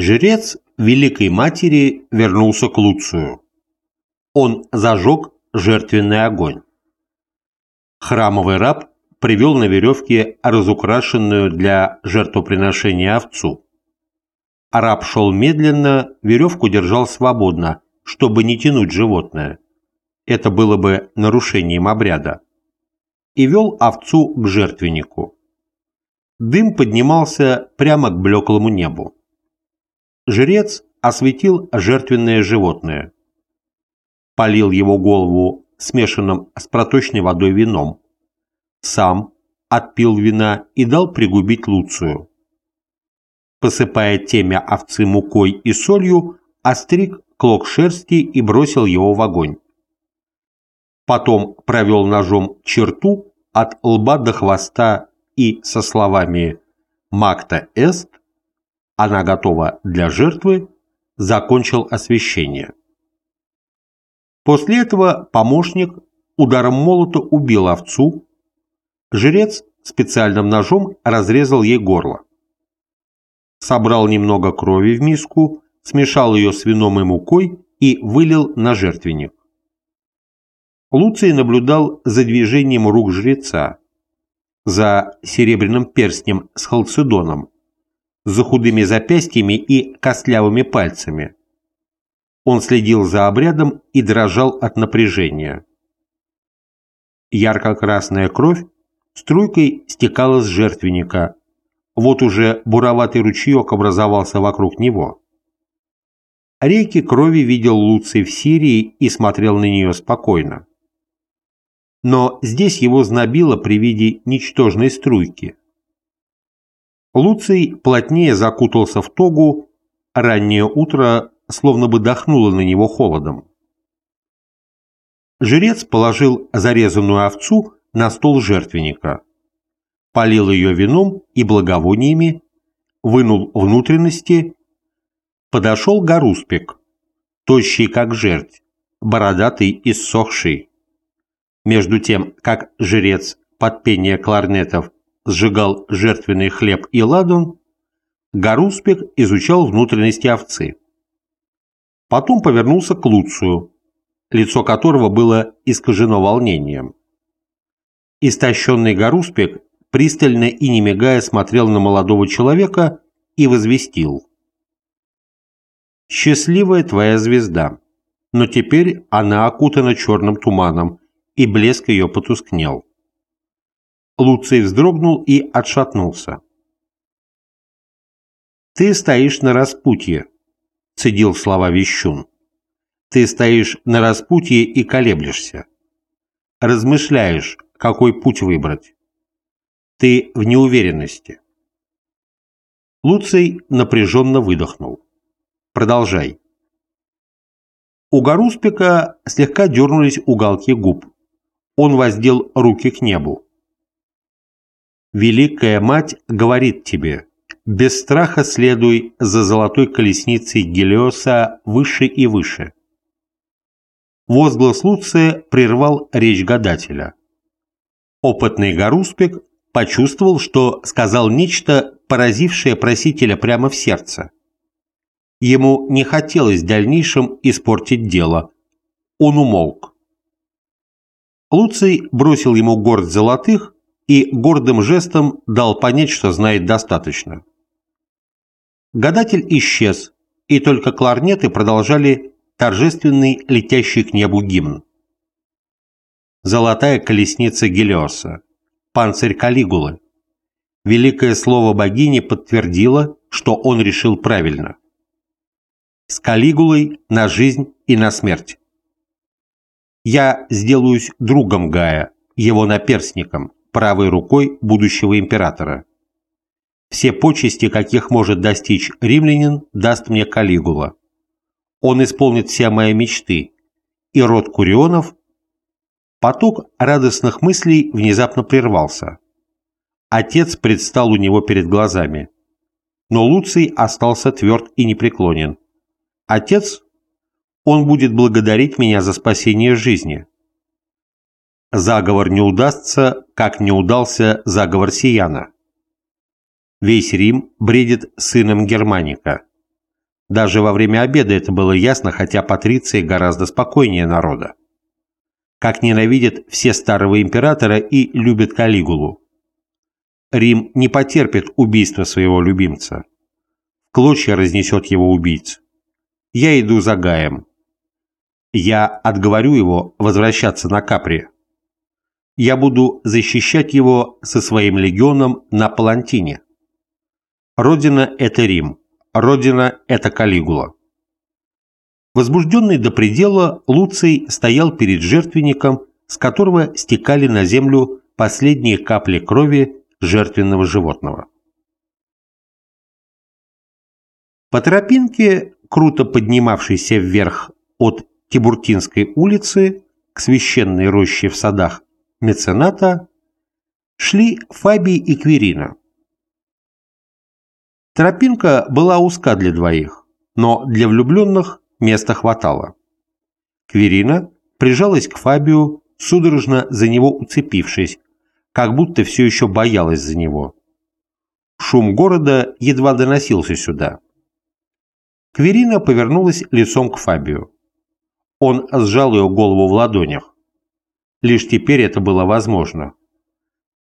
Жрец Великой Матери вернулся к Луцию. Он зажег жертвенный огонь. Храмовый раб привел на веревке разукрашенную для жертвоприношения овцу. Раб шел медленно, веревку держал свободно, чтобы не тянуть животное. Это было бы нарушением обряда. И вел овцу к жертвеннику. Дым поднимался прямо к блеклому небу. Жрец осветил жертвенное животное. Полил его голову смешанным с проточной водой вином. Сам отпил вина и дал пригубить Луцию. Посыпая темя овцы мукой и солью, остриг клок шерсти и бросил его в огонь. Потом провел ножом черту от лба до хвоста и со словами «Макта эст» она готова для жертвы, закончил освящение. После этого помощник ударом молота убил овцу, жрец специальным ножом разрезал ей горло. Собрал немного крови в миску, смешал ее с вином и мукой и вылил на жертвенник. Луций наблюдал за движением рук жреца, за серебряным перстнем с халцедоном, за худыми запястьями и костлявыми пальцами. Он следил за обрядом и дрожал от напряжения. Ярко-красная кровь струйкой стекала с жертвенника. Вот уже буроватый ручеек образовался вокруг него. Реки крови видел Луций в Сирии и смотрел на нее спокойно. Но здесь его знобило при виде ничтожной струйки. Луций плотнее закутался в тогу, раннее утро словно бы дохнуло на него холодом. Жрец положил зарезанную овцу на стол жертвенника, полил ее вином и благовониями, вынул внутренности, подошел Гаруспик, тощий как жерть, бородатый и ссохший. Между тем, как жрец под пение кларнетов сжигал жертвенный хлеб и ладун, Гаруспик изучал внутренности овцы. Потом повернулся к Луцию, лицо которого было искажено волнением. Истощенный Гаруспик пристально и не мигая смотрел на молодого человека и возвестил. «Счастливая твоя звезда, но теперь она окутана черным туманом, и блеск ее потускнел. Луций вздрогнул и отшатнулся. «Ты стоишь на распутье», — цедил слова Вещун. «Ты стоишь на распутье и колеблешься. Размышляешь, какой путь выбрать. Ты в неуверенности». Луций напряженно выдохнул. «Продолжай». У Гаруспика слегка дернулись уголки губ. Он воздел руки к небу. Великая Мать говорит тебе, без страха следуй за золотой колесницей Гелиоса выше и выше. Возглас Луция прервал речь гадателя. Опытный Гаруспик почувствовал, что сказал нечто, поразившее просителя прямо в сердце. Ему не хотелось в дальнейшем испортить дело. Он умолк. Луций бросил ему горсть золотых и гордым жестом дал понять, что знает достаточно. Гадатель исчез, и только кларнеты продолжали торжественный летящий к небу гимн. Золотая колесница Гелиоса, панцирь Калигулы. Великое слово богини подтвердило, что он решил правильно. С Калигулой на жизнь и на смерть. Я сделаюсь другом Гая, его наперсником, правой рукой будущего императора. Все почести, каких может достичь римлянин, даст мне Калигула. Он исполнит все мои мечты, и род Курионов... Поток радостных мыслей внезапно прервался. Отец предстал у него перед глазами. Но Луций остался тверд и непреклонен. Отец, он будет благодарить меня за спасение жизни. Заговор не удастся, как не удался заговор Сияна. Весь Рим бредит сыном Германика. Даже во время обеда это было ясно, хотя патриции гораздо спокойнее народа. Как ненавидят все старого императора и любят Калигулу. Рим не потерпит убийства своего любимца. В клочья разнесет его убийц. Я иду за Гаем. Я отговорю его возвращаться на Капри. Я буду защищать его со своим легионом на Палантине. Родина – это Рим. Родина – это Калигула. Возбужденный до предела, Луций стоял перед жертвенником, с которого стекали на землю последние капли крови жертвенного животного. По тропинке, круто поднимавшейся вверх от Тибуртинской улицы к священной роще в садах мецената, шли Фабий и Кверина. Тропинка была узка для двоих, но для влюбленных места хватало. Кверина прижалась к Фабию, судорожно за него уцепившись, как будто все еще боялась за него. Шум города едва доносился сюда. Кверина повернулась лицом к Фабию. Он сжал ее голову в ладонях. Лишь теперь это было возможно.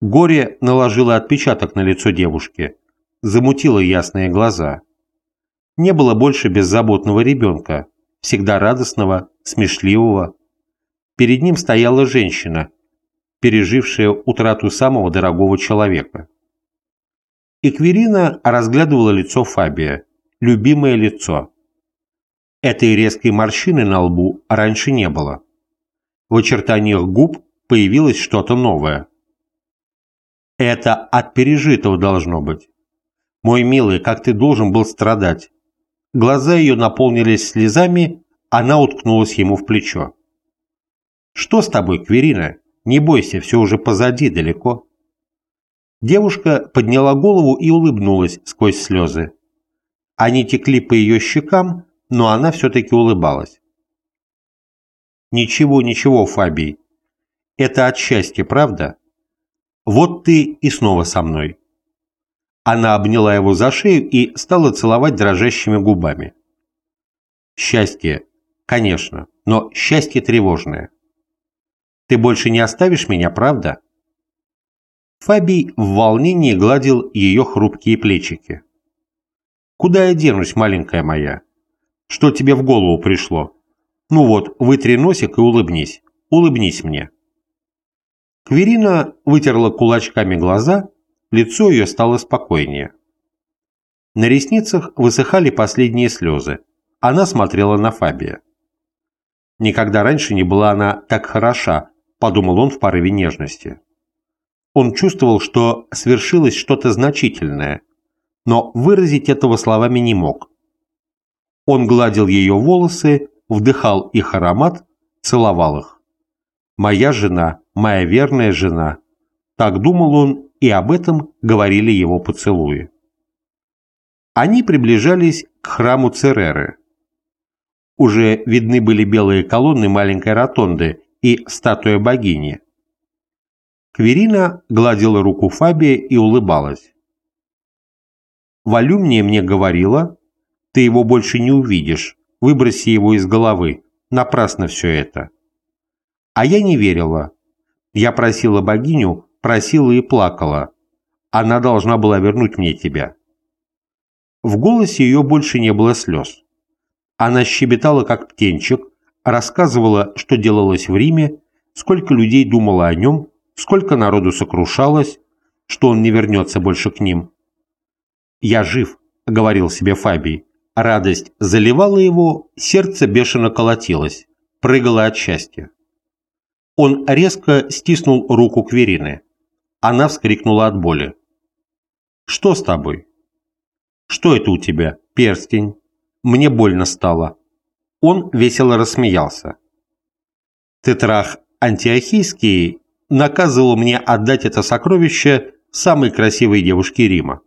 Горе наложило отпечаток на лицо девушки, замутило ясные глаза. Не было больше беззаботного ребенка, всегда радостного, смешливого. Перед ним стояла женщина, пережившая утрату самого дорогого человека. Экверина разглядывала лицо Фабия, любимое лицо. Этой резкой морщины на лбу раньше не было. В очертаниях губ появилось что-то новое. Это от пережитого должно быть. Мой милый, как ты должен был страдать. Глаза ее наполнились слезами, она уткнулась ему в плечо. «Что с тобой, Кверина?» Не бойся, все уже позади, далеко. Девушка подняла голову и улыбнулась сквозь слезы. Они текли по ее щекам, но она все-таки улыбалась. «Ничего, ничего, Фабий. Это от счастья, правда? Вот ты и снова со мной». Она обняла его за шею и стала целовать дрожащими губами. «Счастье, конечно, но счастье тревожное. Ты больше не оставишь меня, правда?» Фабий в волнении гладил ее хрупкие плечики. «Куда я денусь, маленькая моя? Что тебе в голову пришло? Ну вот, вытри носик и улыбнись. Улыбнись мне». Кверина вытерла кулачками глаза, лицо ее стало спокойнее. На ресницах высыхали последние слезы. Она смотрела на Фабия. Никогда раньше не была она так хороша, подумал он в порыве нежности. Он чувствовал, что свершилось что-то значительное, но выразить этого словами не мог. Он гладил ее волосы, вдыхал их аромат, целовал их. «Моя жена, моя верная жена», так думал он, и об этом говорили его поцелуи. Они приближались к храму Цереры. Уже видны были белые колонны маленькой ротонды, и статуя богини. Кверина гладила руку Фабия и улыбалась. Валюмния мне говорила, ты его больше не увидишь, выброси его из головы, напрасно все это. А я не верила. Я просила богиню, просила и плакала. Она должна была вернуть мне тебя. В голосе ее больше не было слез. Она щебетала, как птенчик, рассказывала, что делалось в Риме, сколько людей думало о нем, сколько народу сокрушалось, что он не вернется больше к ним. «Я жив», — говорил себе Фабий. Радость заливала его, сердце бешено колотилось, прыгало от счастья. Он резко стиснул руку Кверины. Она вскрикнула от боли. «Что с тобой?» «Что это у тебя? Перстень. Мне больно стало. Он весело рассмеялся. Тетрах Антиохийский наказывал мне отдать это сокровище самой красивой девушке Рима.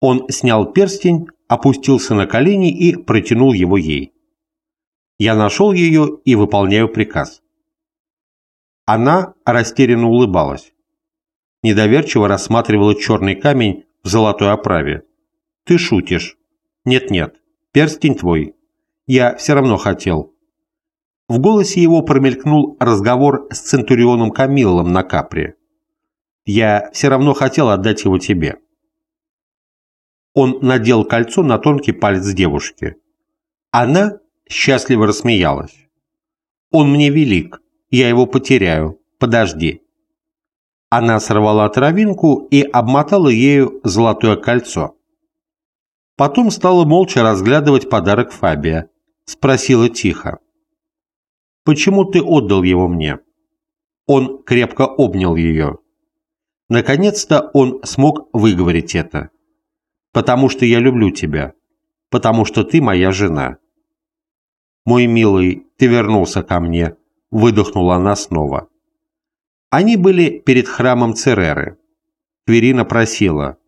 Он снял перстень, опустился на колени и протянул его ей. Я нашел ее и выполняю приказ. Она растерянно улыбалась. Недоверчиво рассматривала черный камень в золотой оправе. «Ты шутишь?» «Нет-нет, Перстень твой. Я все равно хотел». В голосе его промелькнул разговор с Центурионом Камиллом на Капре. «Я все равно хотел отдать его тебе». Он надел кольцо на тонкий палец девушки. Она счастливо рассмеялась. «Он мне велик, я его потеряю, подожди». Она сорвала травинку и обмотала ею золотое кольцо. Потом стала молча разглядывать подарок Фабия. Спросила тихо. «Почему ты отдал его мне?» Он крепко обнял ее. Наконец-то он смог выговорить это. «Потому что я люблю тебя. Потому что ты моя жена». «Мой милый, ты вернулся ко мне», — выдохнула она снова. Они были перед храмом Цереры. Кверина просила,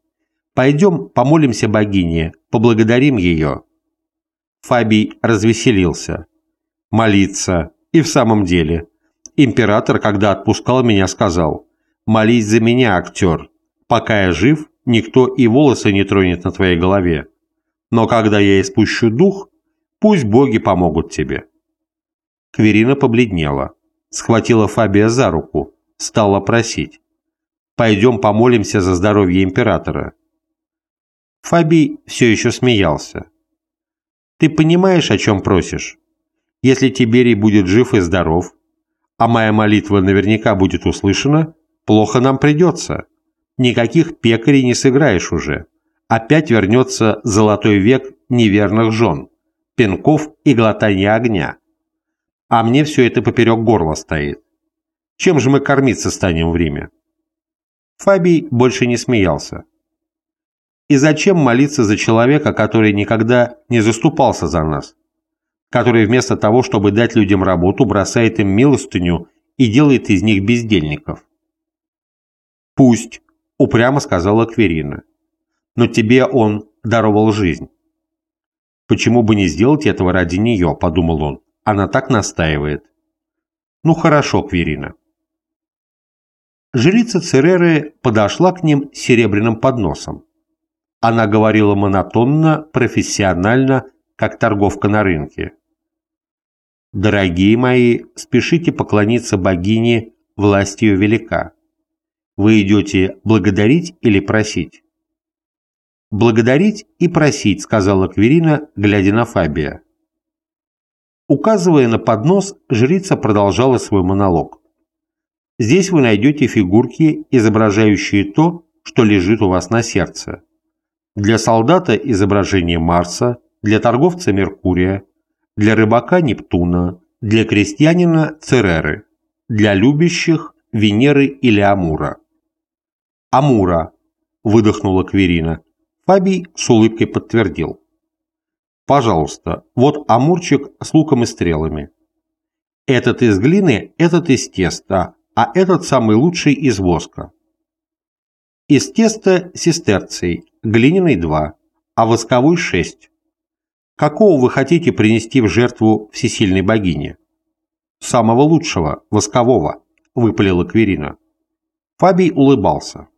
«Пойдем помолимся богине, поблагодарим ее». Фабий развеселился. «Молиться. И в самом деле. Император, когда отпускал меня, сказал, «Молись за меня, актер. Пока я жив, никто и волосы не тронет на твоей голове. Но когда я испущу дух, пусть боги помогут тебе». Кверина побледнела, схватила Фабия за руку, стала просить. «Пойдем помолимся за здоровье императора». Фабий все еще смеялся. «Ты понимаешь, о чем просишь? Если Тиберий будет жив и здоров, а моя молитва наверняка будет услышана, плохо нам придется. Никаких пекарей не сыграешь уже. Опять вернется золотой век неверных жен, пинков и глотания огня. А мне все это поперек горла стоит. Чем же мы кормиться станем в Риме? Фабий больше не смеялся. И зачем молиться за человека, который никогда не заступался за нас? Который вместо того, чтобы дать людям работу, бросает им милостыню и делает из них бездельников? «Пусть», — упрямо сказала Кверина. «Но тебе он даровал жизнь». «Почему бы не сделать этого ради нее?» – подумал он. «Она так настаивает». «Ну хорошо, Кверина». Жрица Цереры подошла к ним с серебряным подносом. Она говорила монотонно, профессионально, как торговка на рынке. «Дорогие мои, спешите поклониться богине, власть ее велика. Вы идете благодарить или просить?» «Благодарить и просить», — сказала Кверина, глядя на Фабия. Указывая на поднос, жрица продолжала свой монолог. Здесь вы найдете фигурки, изображающие то, что лежит у вас на сердце. Для солдата изображение Марса, для торговца Меркурия, для рыбака Нептуна, для крестьянина Цереры, для любящих Венеры или Амура. Амура, выдохнула Кверина. Фабий с улыбкой подтвердил. Пожалуйста, вот амурчик с луком и стрелами. Этот из глины, этот из теста, а этот самый лучший из воска. Из теста сестерций, глиняный 2, а восковой 6. Какого вы хотите принести в жертву всесильной богине? Самого лучшего, воскового, выпалила Кверина. Фабий улыбался.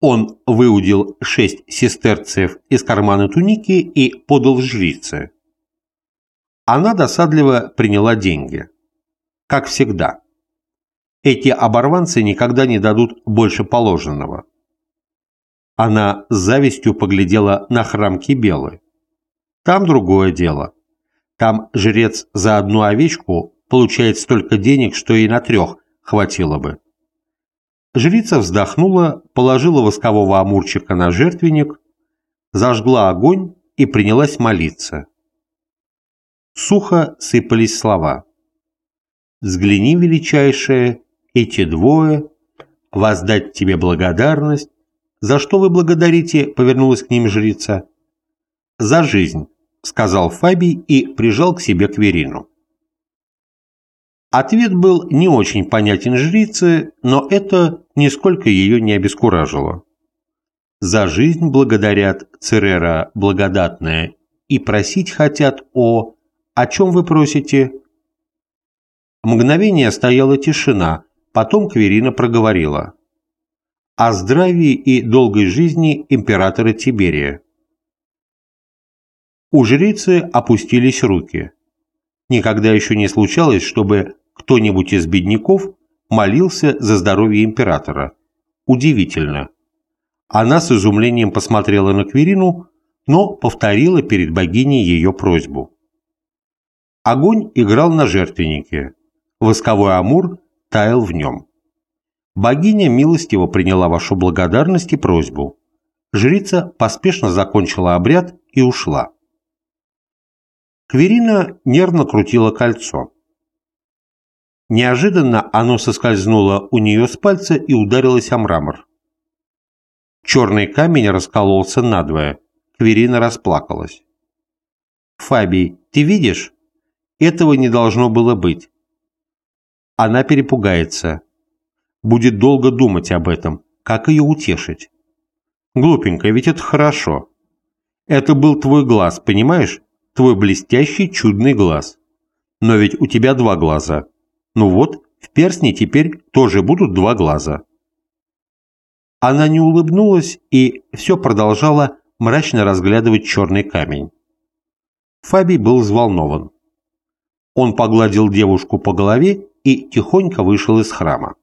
Он выудил шесть сестерцев из кармана туники и подал жрице. Она досадливо приняла деньги. Как всегда. Эти оборванцы никогда не дадут больше положенного. Она с завистью поглядела на храм Кибелы. Там другое дело. Там жрец за одну овечку получает столько денег, что и на трех хватило бы. Жрица вздохнула, положила воскового амурчика на жертвенник, зажгла огонь и принялась молиться. Сухо сыпались слова. «Взгляни, величайшее, эти двое, воздать тебе благодарность. За что вы благодарите?» — повернулась к ним жрица. «За жизнь», — сказал Фабий и прижал к себе Кверину. Ответ был не очень понятен жрице, но это нисколько ее не обескуражило. За жизнь благодарят Церера благодатная и просить хотят о... О чем вы просите? Мгновение стояла тишина, потом Кверина проговорила. О здравии и долгой жизни императора Тиберия. У жрицы опустились руки. Никогда еще не случалось, чтобы кто-нибудь из бедняков молился за здоровье императора. Удивительно. Она с изумлением посмотрела на Кверину, но повторила перед богиней ее просьбу. Огонь играл на жертвеннике. Восковой амур таял в нем. Богиня милостиво приняла вашу благодарность и просьбу. Жрица поспешно закончила обряд и ушла. Кверина нервно крутила кольцо. Неожиданно оно соскользнуло у нее с пальца и ударилось о мрамор. Черный камень раскололся надвое. Кверина расплакалась. «Фабий, ты видишь? Этого не должно было быть». Она перепугается. Будет долго думать об этом. Как ее утешить? Глупенькая, ведь это хорошо. Это был твой глаз, понимаешь? Твой блестящий, чудный глаз. Но ведь у тебя два глаза. Ну вот, в перстне теперь тоже будут два глаза. Она не улыбнулась и все продолжала мрачно разглядывать черный камень. Фабий был взволнован. Он погладил девушку по голове и тихонько вышел из храма.